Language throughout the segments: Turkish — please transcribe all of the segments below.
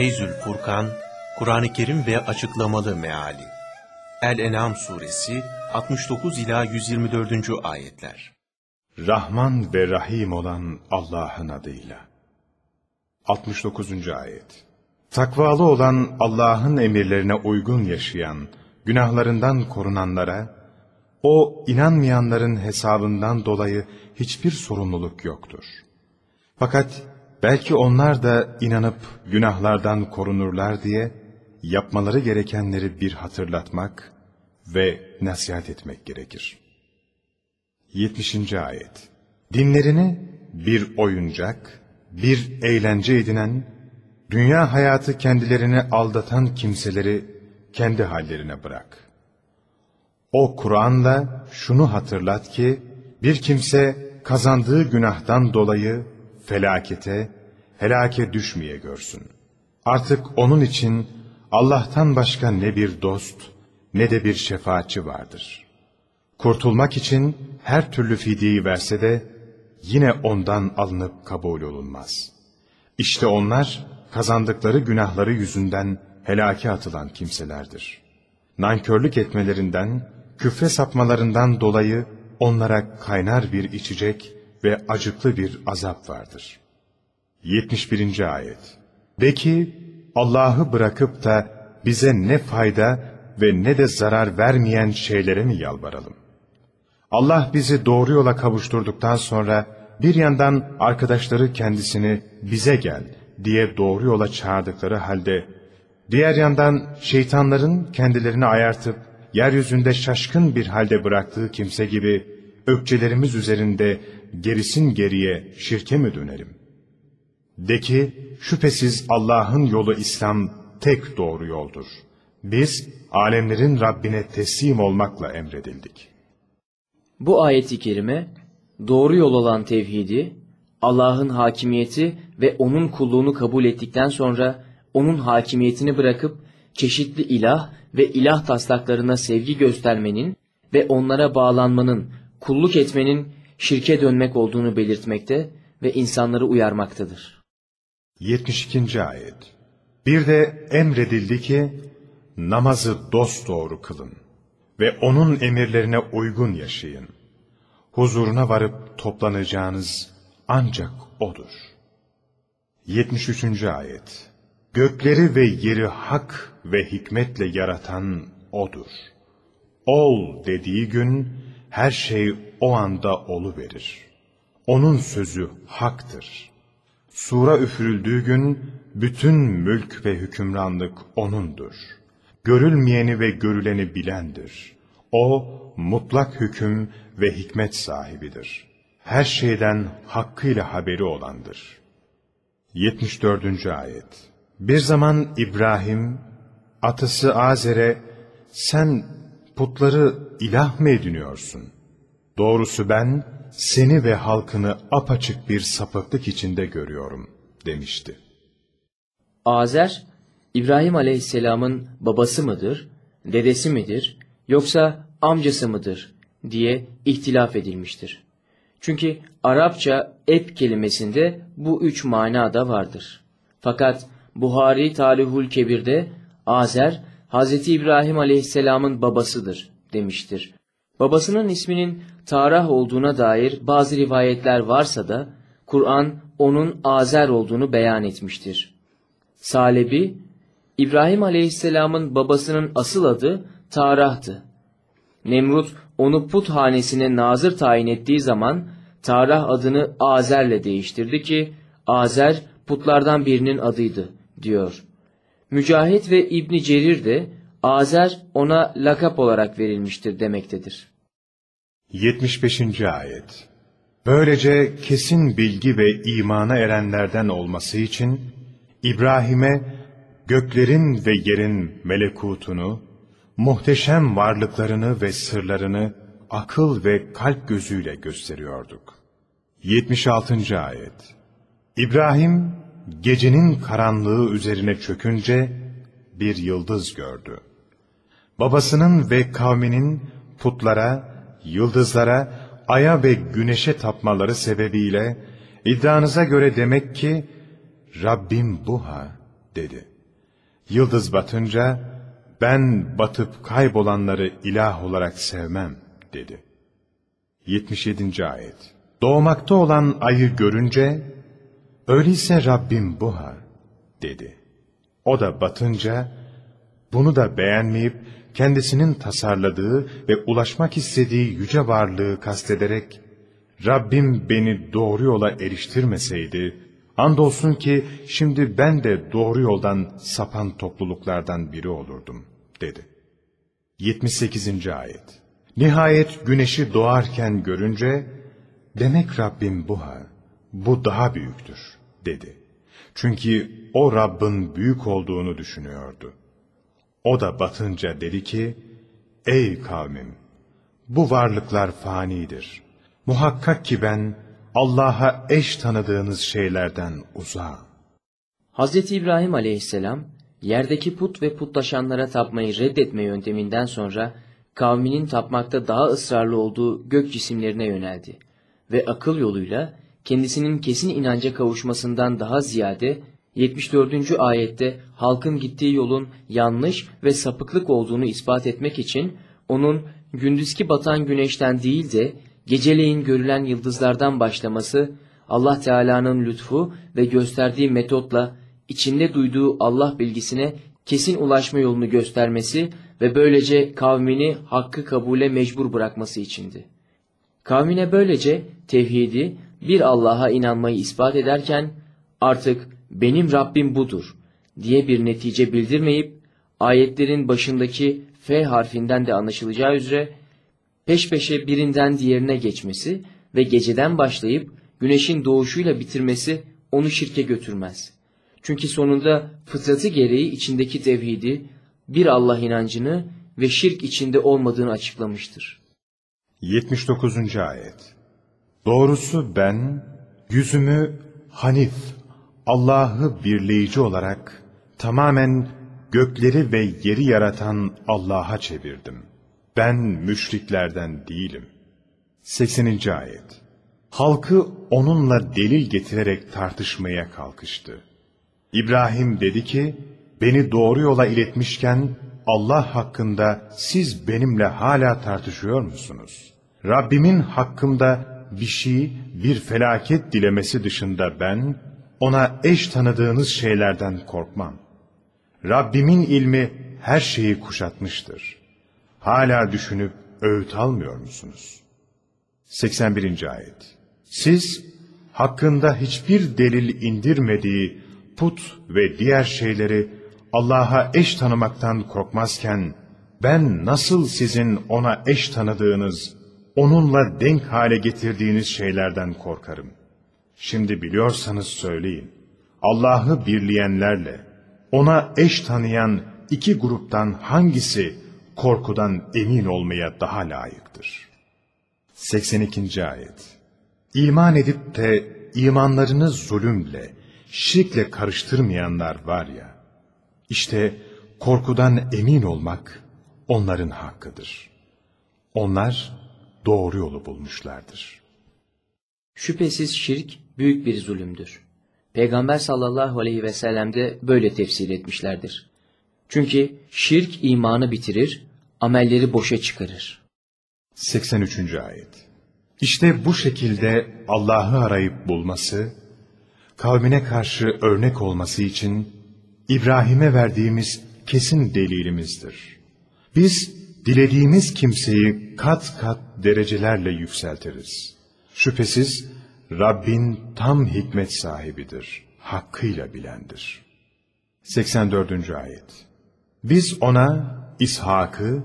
Feyzül Furkan, Kur'an-ı Kerim ve açıklamalı meali. El-En'am suresi 69 ila 124. ayetler. Rahman ve Rahim olan Allah'ın adıyla. 69. ayet. Takvalı olan Allah'ın emirlerine uygun yaşayan, günahlarından korunanlara, o inanmayanların hesabından dolayı hiçbir sorumluluk yoktur. Fakat belki onlar da inanıp günahlardan korunurlar diye yapmaları gerekenleri bir hatırlatmak ve nasihat etmek gerekir. 70. ayet. Dinlerini bir oyuncak, bir eğlence edinen, dünya hayatı kendilerini aldatan kimseleri kendi hallerine bırak. O Kur'an'la şunu hatırlat ki, bir kimse kazandığı günahtan dolayı felakete, helake düşmeye görsün. Artık onun için Allah'tan başka ne bir dost, ne de bir şefaatçi vardır. Kurtulmak için her türlü fidyeyi verse de, yine ondan alınıp kabul olunmaz. İşte onlar, kazandıkları günahları yüzünden helake atılan kimselerdir. Nankörlük etmelerinden, küfre sapmalarından dolayı onlara kaynar bir içecek ve acıklı bir azap vardır. 71. ayet De ki, Allah'ı bırakıp da bize ne fayda ve ne de zarar vermeyen şeylere mi yalvaralım? Allah bizi doğru yola kavuşturduktan sonra bir yandan arkadaşları kendisini bize gel diye doğru yola çağırdıkları halde, diğer yandan şeytanların kendilerini ayartıp yeryüzünde şaşkın bir halde bıraktığı kimse gibi ökçelerimiz üzerinde gerisin geriye şirke mi dönelim? De ki şüphesiz Allah'ın yolu İslam tek doğru yoldur. Biz alemlerin Rabbine teslim olmakla emredildik. Bu ayeti kerime doğru yol olan tevhidi, Allah'ın hakimiyeti ve onun kulluğunu kabul ettikten sonra onun hakimiyetini bırakıp çeşitli ilah ve ilah taslaklarına sevgi göstermenin ve onlara bağlanmanın, kulluk etmenin şirke dönmek olduğunu belirtmekte ve insanları uyarmaktadır. 72. ayet Bir de emredildi ki namazı dosdoğru kılın ve onun emirlerine uygun yaşayın. Huzuruna varıp toplanacağınız ancak O'dur. 73. ayet Gökleri ve yeri hak ve hikmetle yaratan O'dur. Ol dediği gün her şey o anda olu verir. Onun sözü haktır. Sura üfürüldüğü gün bütün mülk ve hükümranlık O'nundur. Görülmeyeni ve görüleni bilendir. O mutlak hüküm ve hikmet sahibidir. Her şeyden hakkıyla haberi olandır. 74. ayet Bir zaman İbrahim, atası Azer'e, sen putları ilah mı ediniyorsun? Doğrusu ben seni ve halkını apaçık bir sapıklık içinde görüyorum demişti. Azer, İbrahim Aleyhisselam'ın babası mıdır, dedesi midir, yoksa amcası mıdır diye ihtilaf edilmiştir. Çünkü Arapça ep kelimesinde bu üç mana da vardır. Fakat Buhari Tarihul Kebir'de Azer, Hz. İbrahim Aleyhisselam'ın babasıdır demiştir. Babasının isminin Tarah olduğuna dair bazı rivayetler varsa da Kur'an onun Azer olduğunu beyan etmiştir. Salebi, İbrahim Aleyhisselam'ın babasının asıl adı Tarah'tı. Nemrut onu put hanesine nazır tayin ettiği zaman Tarah adını Azer'le değiştirdi ki Azer putlardan birinin adıydı diyor. Mücahit ve İbni Cerir de Azer ona lakap olarak verilmiştir demektedir. 75. Ayet Böylece kesin bilgi ve imana erenlerden olması için İbrahim'e göklerin ve yerin melekutunu, muhteşem varlıklarını ve sırlarını akıl ve kalp gözüyle gösteriyorduk. 76. Ayet İbrahim gecenin karanlığı üzerine çökünce bir yıldız gördü. Babasının ve kavminin putlara, yıldızlara, aya ve güneşe tapmaları sebebiyle iddianıza göre demek ki Rabbim bu ha dedi. Yıldız batınca, ben batıp kaybolanları ilah olarak sevmem, dedi. 77. Ayet Doğmakta olan ayı görünce, öyleyse Rabbim bu ha, dedi. O da batınca, bunu da beğenmeyip, kendisinin tasarladığı ve ulaşmak istediği yüce varlığı kastederek, Rabbim beni doğru yola eriştirmeseydi, andolsun ki şimdi ben de doğru yoldan sapan topluluklardan biri olurdum, dedi. 78. Ayet Nihayet güneşi doğarken görünce, demek Rabbim bu ha, bu daha büyüktür, dedi. Çünkü o Rabbin büyük olduğunu düşünüyordu. O da batınca dedi ki, Ey kavmim! Bu varlıklar fanidir. Muhakkak ki ben Allah'a eş tanıdığınız şeylerden uzağım. Hz. İbrahim aleyhisselam, yerdeki put ve putlaşanlara tapmayı reddetme yönteminden sonra, kavminin tapmakta daha ısrarlı olduğu gök cisimlerine yöneldi ve akıl yoluyla kendisinin kesin inanca kavuşmasından daha ziyade 74. ayette halkın gittiği yolun yanlış ve sapıklık olduğunu ispat etmek için onun gündüzki batan güneşten değil de geceleyin görülen yıldızlardan başlaması Allah Teala'nın lütfu ve gösterdiği metotla içinde duyduğu Allah bilgisine kesin ulaşma yolunu göstermesi ve böylece kavmini hakkı kabule mecbur bırakması içindi. Kavmine böylece tevhidi, bir Allah'a inanmayı ispat ederken artık benim Rabbim budur diye bir netice bildirmeyip ayetlerin başındaki F harfinden de anlaşılacağı üzere peş peşe birinden diğerine geçmesi ve geceden başlayıp güneşin doğuşuyla bitirmesi onu şirke götürmez. Çünkü sonunda fıtratı gereği içindeki tevhidi, bir Allah inancını ve şirk içinde olmadığını açıklamıştır. 79. Ayet Doğrusu ben yüzümü Hanif, Allah'ı birleyici olarak tamamen gökleri ve yeri yaratan Allah'a çevirdim. Ben müşriklerden değilim. 80. Ayet Halkı onunla delil getirerek tartışmaya kalkıştı. İbrahim dedi ki, beni doğru yola iletmişken Allah hakkında siz benimle hala tartışıyor musunuz? Rabbimin hakkımda bir şey, bir felaket dilemesi dışında ben, ona eş tanıdığınız şeylerden korkmam. Rabbimin ilmi her şeyi kuşatmıştır. Hala düşünüp öğüt almıyor musunuz? 81. Ayet Siz, hakkında hiçbir delil indirmediği put ve diğer şeyleri Allah'a eş tanımaktan korkmazken, ben nasıl sizin ona eş tanıdığınız, onunla denk hale getirdiğiniz şeylerden korkarım. Şimdi biliyorsanız söyleyin. Allah'ı birleyenlerle, ona eş tanıyan iki gruptan hangisi korkudan emin olmaya daha layıktır? 82. Ayet İman edip de imanlarını zulümle, şirkle karıştırmayanlar var ya, işte korkudan emin olmak onların hakkıdır. Onlar doğru yolu bulmuşlardır. Şüphesiz şirk büyük bir zulümdür. Peygamber sallallahu aleyhi ve sellem de böyle tefsir etmişlerdir. Çünkü şirk imanı bitirir, amelleri boşa çıkarır. 83. Ayet İşte bu şekilde Allah'ı arayıp bulması, kavmine karşı örnek olması için İbrahim'e verdiğimiz kesin delilimizdir. Biz dilediğimiz kimseyi kat kat derecelerle yükseltiriz. Şüphesiz Rabbin tam hikmet sahibidir, hakkıyla bilendir. 84. Ayet Biz ona İshak'ı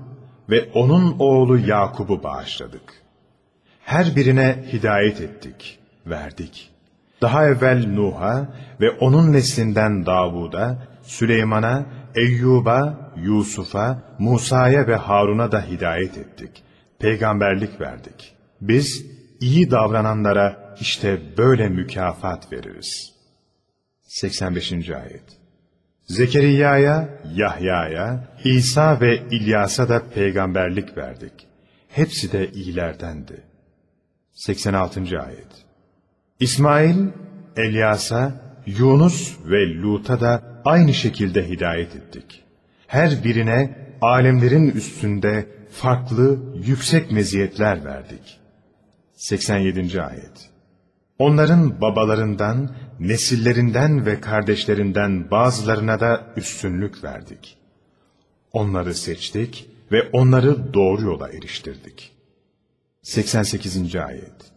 ve onun oğlu Yakub'u bağışladık. Her birine hidayet ettik, verdik. Daha evvel Nuh'a ve onun neslinden Davud'a, Süleyman'a, Eyyub'a, Yusuf'a, Musa'ya ve Harun'a da hidayet ettik. Peygamberlik verdik. Biz iyi davrananlara işte böyle mükafat veririz. 85. Ayet Zekeriya'ya, Yahya'ya, İsa ve İlyas'a da peygamberlik verdik. Hepsi de iyilerdendi. 86. Ayet İsmail, Elyas'a, Yunus ve Lut'a da aynı şekilde hidayet ettik. Her birine alemlerin üstünde farklı, yüksek meziyetler verdik. 87. Ayet Onların babalarından, nesillerinden ve kardeşlerinden bazılarına da üstünlük verdik. Onları seçtik ve onları doğru yola eriştirdik. 88. Ayet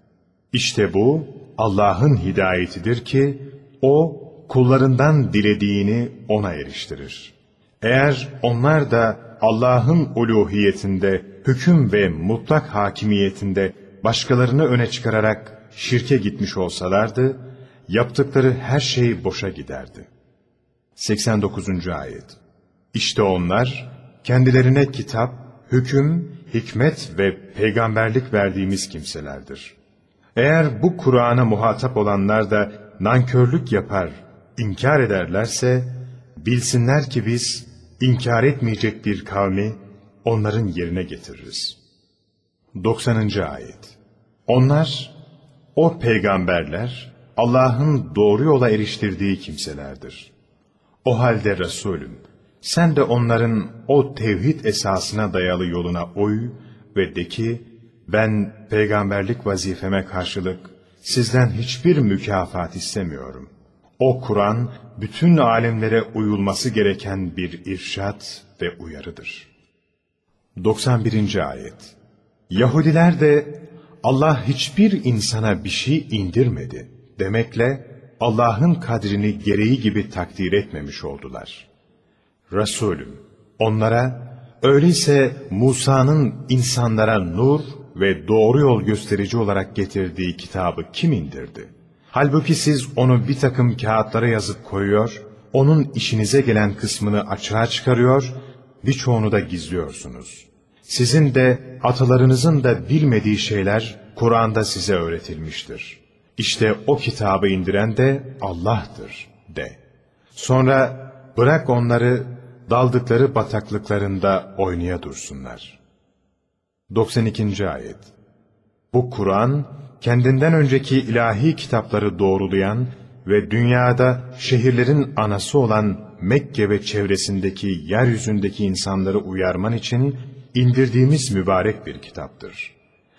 İşte bu Allah'ın hidayetidir ki o kullarından dilediğini ona eriştirir. Eğer onlar da Allah'ın uluhiyetinde, hüküm ve mutlak hakimiyetinde başkalarını öne çıkararak şirke gitmiş olsalardı, yaptıkları her şey boşa giderdi. 89. Ayet İşte onlar, kendilerine kitap, hüküm, hikmet ve peygamberlik verdiğimiz kimselerdir. Eğer bu Kur'an'a muhatap olanlar da nankörlük yapar, inkar ederlerse, bilsinler ki biz inkar etmeyecek bir kavmi onların yerine getiririz. 90. Ayet Onlar, o peygamberler, Allah'ın doğru yola eriştirdiği kimselerdir. O halde Resulüm, sen de onların o tevhid esasına dayalı yoluna uy ve de ki, ben peygamberlik vazifeme karşılık sizden hiçbir mükafat istemiyorum. O Kur'an, bütün alemlere uyulması gereken bir irşat ve uyarıdır. 91. Ayet Yahudiler de Allah hiçbir insana bir şey indirmedi demekle Allah'ın kadrini gereği gibi takdir etmemiş oldular. Resulüm, onlara öyleyse Musa'nın insanlara nur ve doğru yol gösterici olarak getirdiği kitabı kim indirdi? Halbuki siz onu bir takım kağıtlara yazıp koyuyor, onun işinize gelen kısmını açığa çıkarıyor, birçoğunu da gizliyorsunuz. Sizin de atalarınızın da bilmediği şeyler Kur'an'da size öğretilmiştir. İşte o kitabı indiren de Allah'tır de. Sonra bırak onları daldıkları bataklıklarında oynaya dursunlar. 92. Ayet Bu Kur'an, kendinden önceki ilahi kitapları doğrulayan ve dünyada şehirlerin anası olan Mekke ve çevresindeki yeryüzündeki insanları uyarman için indirdiğimiz mübarek bir kitaptır.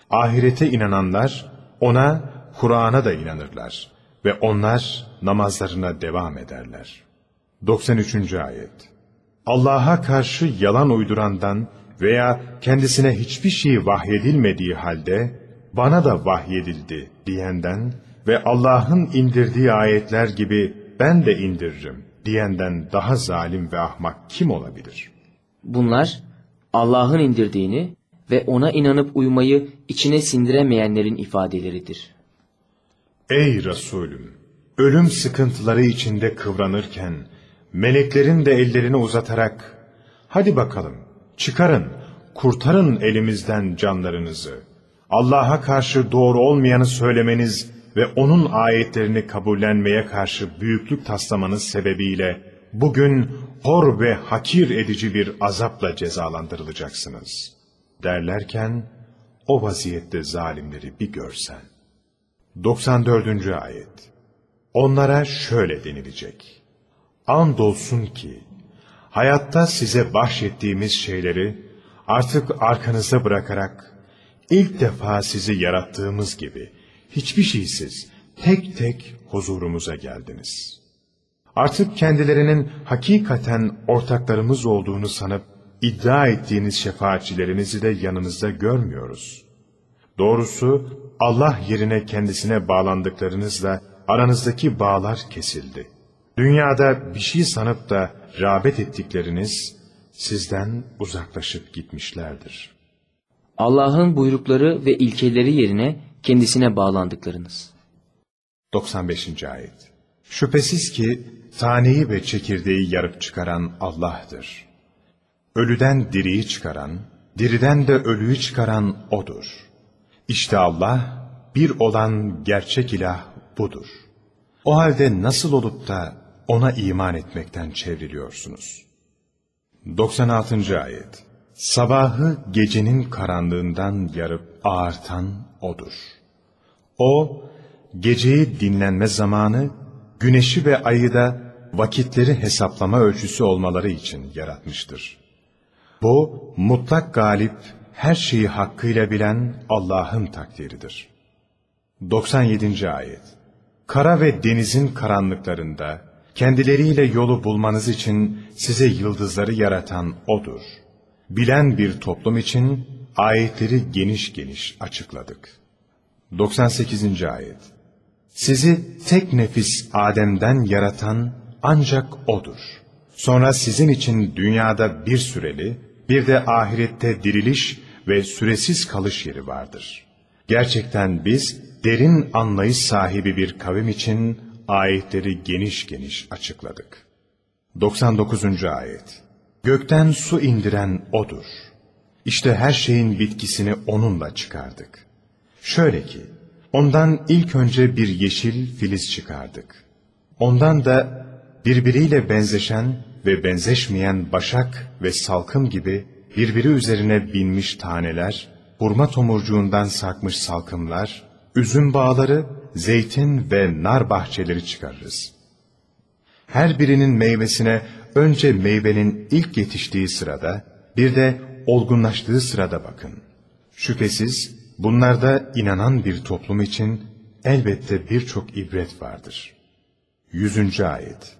Ahirete inananlar ona, Kur'an'a da inanırlar ve onlar namazlarına devam ederler. 93. Ayet Allah'a karşı yalan uydurandan veya kendisine hiçbir şey vahyedilmediği halde bana da vahyedildi diyenden ve Allah'ın indirdiği ayetler gibi ben de indiririm diyenden daha zalim ve ahmak kim olabilir? Bunlar Allah'ın indirdiğini ve ona inanıp uymayı içine sindiremeyenlerin ifadeleridir. Ey Resulüm! Ölüm sıkıntıları içinde kıvranırken, meleklerin de ellerini uzatarak, hadi bakalım, çıkarın, kurtarın elimizden canlarınızı. Allah'a karşı doğru olmayanı söylemeniz ve onun ayetlerini kabullenmeye karşı büyüklük taslamanız sebebiyle, bugün hor ve hakir edici bir azapla cezalandırılacaksınız. Derlerken, o vaziyette zalimleri bir görsen. 94. Ayet Onlara şöyle denilecek. Andolsun ki, hayatta size bahşettiğimiz şeyleri artık arkanıza bırakarak, ilk defa sizi yarattığımız gibi, hiçbir şeysiz, tek tek huzurumuza geldiniz. Artık kendilerinin hakikaten ortaklarımız olduğunu sanıp, iddia ettiğiniz şefaatçilerinizi de yanımızda görmüyoruz. Doğrusu Allah yerine kendisine bağlandıklarınızla aranızdaki bağlar kesildi. Dünyada bir şey sanıp da rağbet ettikleriniz sizden uzaklaşıp gitmişlerdir. Allah'ın buyrukları ve ilkeleri yerine kendisine bağlandıklarınız. 95. Ayet Şüphesiz ki taneyi ve çekirdeği yarıp çıkaran Allah'tır. Ölüden diriyi çıkaran, diriden de ölüyü çıkaran O'dur. İşte Allah, bir olan gerçek ilah budur. O halde nasıl olup da ona iman etmekten çevriliyorsunuz? 96. Ayet Sabahı gecenin karanlığından yarıp ağartan O'dur. O, geceyi dinlenme zamanı, güneşi ve ayı da vakitleri hesaplama ölçüsü olmaları için yaratmıştır. Bu, mutlak galip, her şeyi hakkıyla bilen Allah'ın takdiridir. 97. Ayet Kara ve denizin karanlıklarında, kendileriyle yolu bulmanız için size yıldızları yaratan O'dur. Bilen bir toplum için ayetleri geniş geniş açıkladık. 98. Ayet Sizi tek nefis Adem'den yaratan ancak O'dur. Sonra sizin için dünyada bir süreli, bir de ahirette diriliş ve süresiz kalış yeri vardır. Gerçekten biz derin anlayış sahibi bir kavim için ayetleri geniş geniş açıkladık. 99. Ayet Gökten su indiren O'dur. İşte her şeyin bitkisini O'nunla çıkardık. Şöyle ki, ondan ilk önce bir yeşil filiz çıkardık. Ondan da birbiriyle benzeşen ve benzeşmeyen başak ve salkım gibi birbiri üzerine binmiş taneler, hurma tomurcuğundan sarkmış salkımlar, üzüm bağları, zeytin ve nar bahçeleri çıkarırız. Her birinin meyvesine önce meyvenin ilk yetiştiği sırada, bir de olgunlaştığı sırada bakın. Şüphesiz bunlarda inanan bir toplum için elbette birçok ibret vardır. Yüzüncü Ayet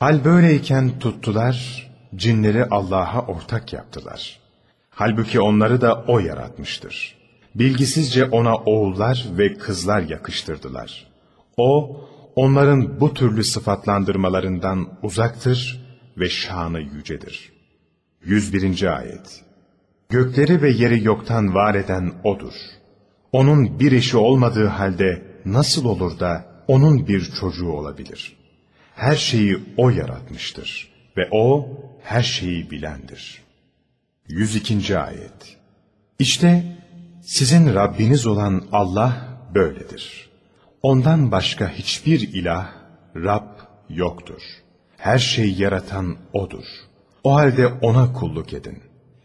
Hal böyleyken tuttular, cinleri Allah'a ortak yaptılar. Halbuki onları da O yaratmıştır. Bilgisizce ona oğullar ve kızlar yakıştırdılar. O, onların bu türlü sıfatlandırmalarından uzaktır ve şanı yücedir. 101. Ayet Gökleri ve yeri yoktan var eden O'dur. Onun bir eşi olmadığı halde nasıl olur da onun bir çocuğu olabilir? Her şeyi O yaratmıştır ve O her şeyi bilendir. 102. Ayet İşte sizin Rabbiniz olan Allah böyledir. Ondan başka hiçbir ilah, Rab yoktur. Her şeyi yaratan O'dur. O halde O'na kulluk edin.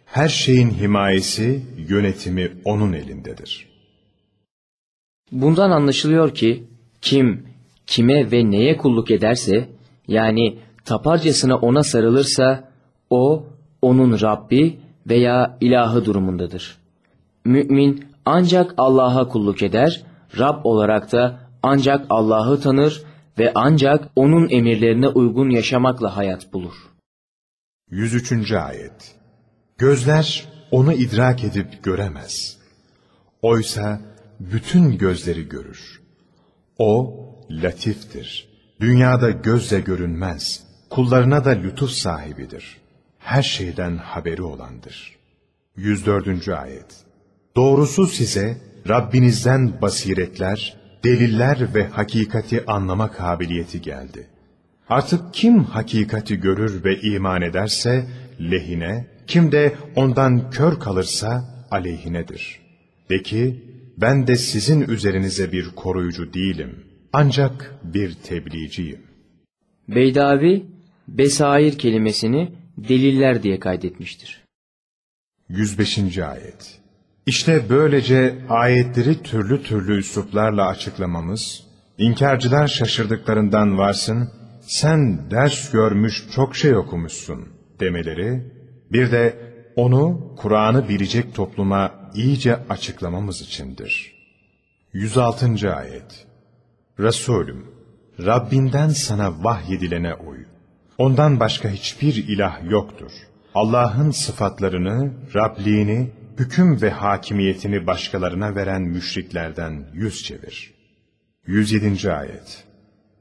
Her şeyin himayesi, yönetimi O'nun elindedir. Bundan anlaşılıyor ki kim kime ve neye kulluk ederse yani taparcasına ona sarılırsa o onun Rabbi veya ilahı durumundadır. Mümin ancak Allah'a kulluk eder, Rab olarak da ancak Allah'ı tanır ve ancak onun emirlerine uygun yaşamakla hayat bulur. 103. Ayet Gözler onu idrak edip göremez. Oysa bütün gözleri görür. O latiftir. Dünyada gözle görünmez. Kullarına da lütuf sahibidir. Her şeyden haberi olandır. 104. Ayet Doğrusu size Rabbinizden basiretler, deliller ve hakikati anlama kabiliyeti geldi. Artık kim hakikati görür ve iman ederse lehine, kim de ondan kör kalırsa aleyhinedir. De ki, ben de sizin üzerinize bir koruyucu değilim. Ancak bir tebliğciyim. Beydavi, besair kelimesini deliller diye kaydetmiştir. 105. Ayet İşte böylece ayetleri türlü türlü üsluplarla açıklamamız, inkarcılar şaşırdıklarından varsın, sen ders görmüş çok şey okumuşsun demeleri, bir de onu Kur'an'ı bilecek topluma iyice açıklamamız içindir. 106. Ayet Resulüm, Rabbinden sana vahyedilene uy. Ondan başka hiçbir ilah yoktur. Allah'ın sıfatlarını, Rabliğini, hüküm ve hakimiyetini başkalarına veren müşriklerden yüz çevir. 107. Ayet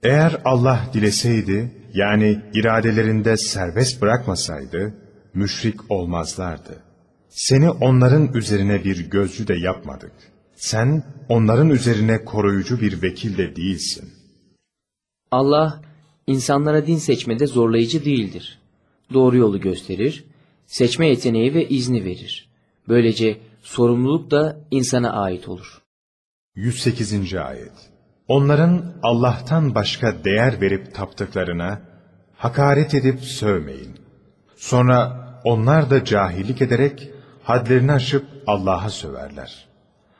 Eğer Allah dileseydi, yani iradelerinde serbest bırakmasaydı, müşrik olmazlardı. Seni onların üzerine bir gözcü de yapmadık. Sen onların üzerine koruyucu bir vekil de değilsin. Allah insanlara din seçmede zorlayıcı değildir. Doğru yolu gösterir, seçme yeteneği ve izni verir. Böylece sorumluluk da insana ait olur. 108. Ayet Onların Allah'tan başka değer verip taptıklarına, hakaret edip sövmeyin. Sonra onlar da cahillik ederek hadlerini aşıp Allah'a söverler.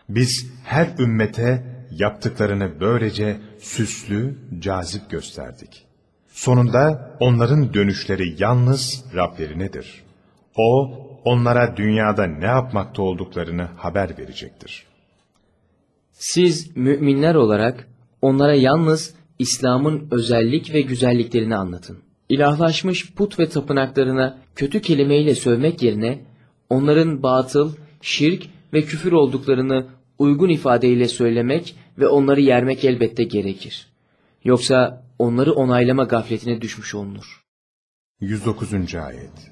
Biz her ümmete yaptıklarını böylece süslü, cazip gösterdik. Sonunda onların dönüşleri yalnız Rablerinedir. O, onlara dünyada ne yapmakta olduklarını haber verecektir. Siz müminler olarak onlara yalnız İslam'ın özellik ve güzelliklerini anlatın. İlahlaşmış put ve tapınaklarına kötü kelimeyle sövmek yerine onların batıl, şirk ve küfür olduklarını uygun ifadeyle söylemek ve onları yermek elbette gerekir. Yoksa onları onaylama gafletine düşmüş olunur. 109. Ayet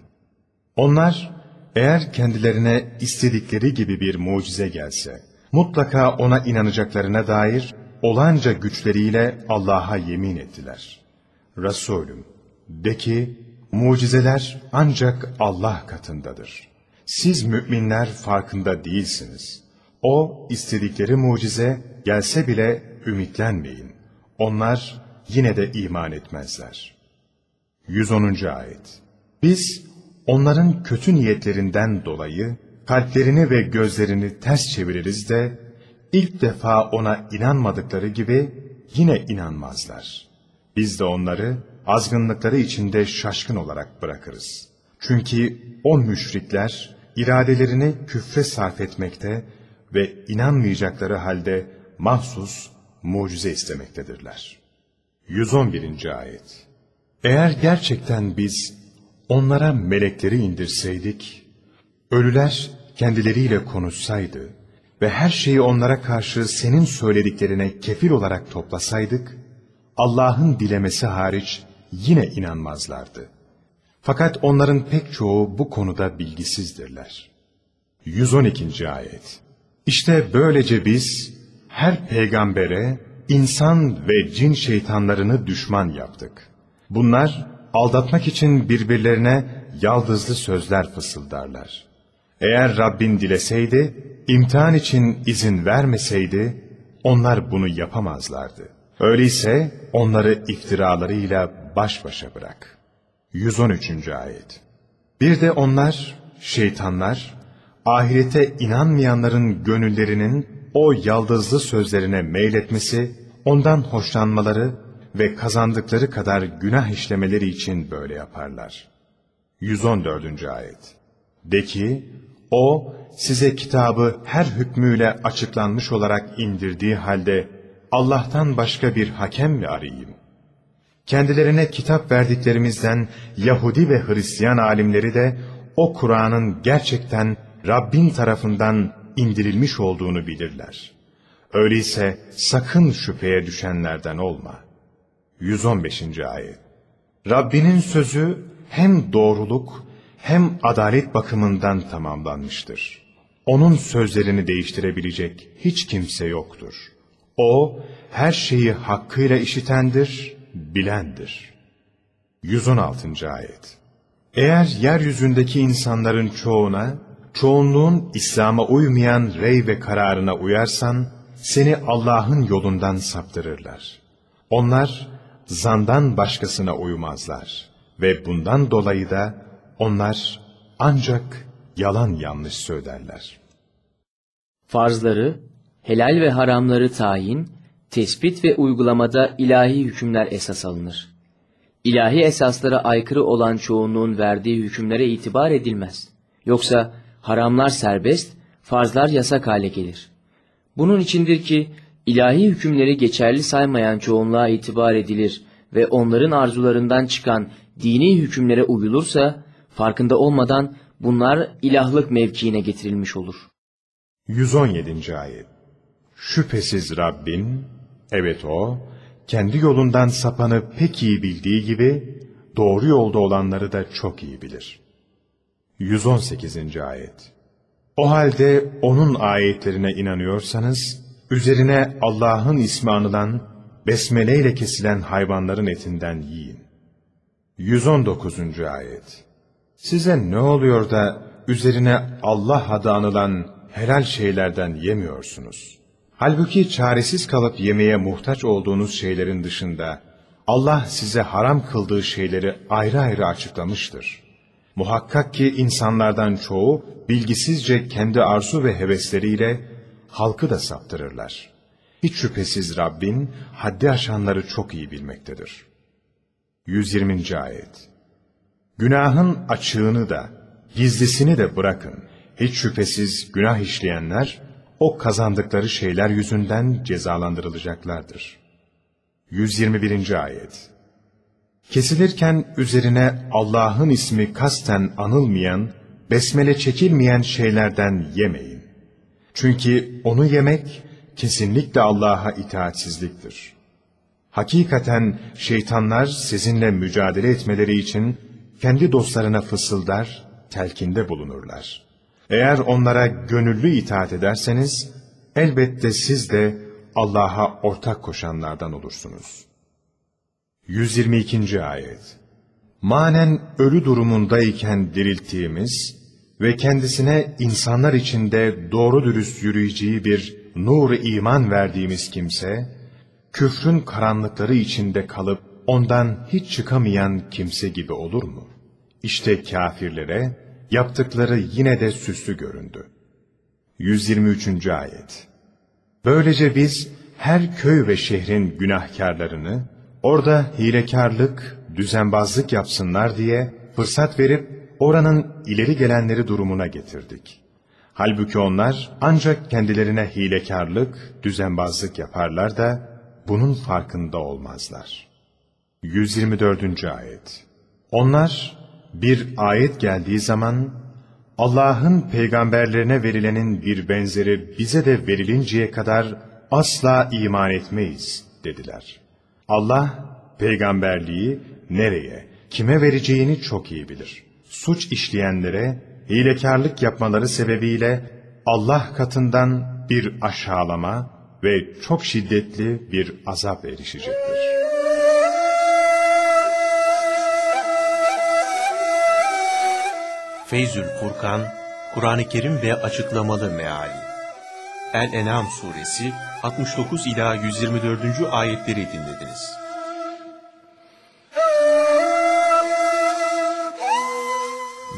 Onlar eğer kendilerine istedikleri gibi bir mucize gelse, mutlaka ona inanacaklarına dair olanca güçleriyle Allah'a yemin ettiler. Resulüm, de ki, mucizeler ancak Allah katındadır. Siz müminler farkında değilsiniz. O istedikleri mucize gelse bile ümitlenmeyin. Onlar yine de iman etmezler. 110. Ayet Biz onların kötü niyetlerinden dolayı kalplerini ve gözlerini ters çeviririz de ilk defa ona inanmadıkları gibi yine inanmazlar. Biz de onları azgınlıkları içinde şaşkın olarak bırakırız. Çünkü o müşrikler iradelerini küfre sarf etmekte ve inanmayacakları halde mahsus mucize istemektedirler. 111. Ayet Eğer gerçekten biz onlara melekleri indirseydik, ölüler kendileriyle konuşsaydı ve her şeyi onlara karşı senin söylediklerine kefil olarak toplasaydık, Allah'ın dilemesi hariç yine inanmazlardı. Fakat onların pek çoğu bu konuda bilgisizdirler. 112. Ayet İşte böylece biz her peygambere insan ve cin şeytanlarını düşman yaptık. Bunlar aldatmak için birbirlerine yaldızlı sözler fısıldarlar. Eğer Rabbin dileseydi, imtihan için izin vermeseydi, onlar bunu yapamazlardı. Öyleyse onları iftiralarıyla baş başa bırak. 113. Ayet Bir de onlar, şeytanlar, ahirete inanmayanların gönüllerinin o yaldızlı sözlerine meyletmesi, ondan hoşlanmaları ve kazandıkları kadar günah işlemeleri için böyle yaparlar. 114. Ayet De ki, O size kitabı her hükmüyle açıklanmış olarak indirdiği halde Allah'tan başka bir hakem mi arayayım? Kendilerine kitap verdiklerimizden Yahudi ve Hristiyan alimleri de o Kur'an'ın gerçekten Rabbin tarafından indirilmiş olduğunu bilirler. Öyleyse sakın şüpheye düşenlerden olma. 115. Ayet Rabbinin sözü hem doğruluk hem adalet bakımından tamamlanmıştır. Onun sözlerini değiştirebilecek hiç kimse yoktur. O, her şeyi hakkıyla işitendir, bilendir. 116. Ayet Eğer yeryüzündeki insanların çoğuna, çoğunluğun İslam'a uymayan rey ve kararına uyarsan, seni Allah'ın yolundan saptırırlar. Onlar, zandan başkasına uymazlar ve bundan dolayı da onlar ancak yalan yanlış söylerler. Farzları, helal ve haramları tayin, tespit ve uygulamada ilahi hükümler esas alınır. İlahi esaslara aykırı olan çoğunluğun verdiği hükümlere itibar edilmez. Yoksa haramlar serbest, farzlar yasak hale gelir. Bunun içindir ki ilahi hükümleri geçerli saymayan çoğunluğa itibar edilir ve onların arzularından çıkan dini hükümlere uyulursa farkında olmadan bunlar ilahlık mevkiine getirilmiş olur. 117. Ayet Şüphesiz Rabbin, evet O, kendi yolundan sapanı pek iyi bildiği gibi, doğru yolda olanları da çok iyi bilir. 118. Ayet O halde O'nun ayetlerine inanıyorsanız, üzerine Allah'ın ismi anılan, besmele ile kesilen hayvanların etinden yiyin. 119. Ayet Size ne oluyor da üzerine Allah adı anılan helal şeylerden yemiyorsunuz? Halbuki çaresiz kalıp yemeye muhtaç olduğunuz şeylerin dışında Allah size haram kıldığı şeyleri ayrı ayrı açıklamıştır. Muhakkak ki insanlardan çoğu bilgisizce kendi arzu ve hevesleriyle halkı da saptırırlar. Hiç şüphesiz Rabbin haddi aşanları çok iyi bilmektedir. 120. Ayet Günahın açığını da, gizlisini de bırakın. Hiç şüphesiz günah işleyenler, o kazandıkları şeyler yüzünden cezalandırılacaklardır. 121. Ayet Kesilirken üzerine Allah'ın ismi kasten anılmayan, besmele çekilmeyen şeylerden yemeyin. Çünkü onu yemek kesinlikle Allah'a itaatsizliktir. Hakikaten şeytanlar sizinle mücadele etmeleri için kendi dostlarına fısıldar, telkinde bulunurlar. Eğer onlara gönüllü itaat ederseniz, elbette siz de Allah'a ortak koşanlardan olursunuz. 122. Ayet Manen ölü durumundayken dirilttiğimiz ve kendisine insanlar içinde doğru dürüst yürüyeceği bir nur iman verdiğimiz kimse, küfrün karanlıkları içinde kalıp ondan hiç çıkamayan kimse gibi olur mu? İşte kafirlere yaptıkları yine de süslü göründü. 123. Ayet Böylece biz her köy ve şehrin günahkarlarını, orada hilekarlık, düzenbazlık yapsınlar diye fırsat verip oranın ileri gelenleri durumuna getirdik. Halbuki onlar ancak kendilerine hilekarlık, düzenbazlık yaparlar da bunun farkında olmazlar. 124. Ayet Onlar bir ayet geldiği zaman Allah'ın peygamberlerine verilenin bir benzeri bize de verilinceye kadar asla iman etmeyiz dediler. Allah peygamberliği nereye, kime vereceğini çok iyi bilir. Suç işleyenlere hilekarlık yapmaları sebebiyle Allah katından bir aşağılama ve çok şiddetli bir azap erişecektir. Feyzül Furkan, Kur'an-ı Kerim ve açıklamalı meali. El-En'am suresi 69 ila 124. ayetleri dinlediniz.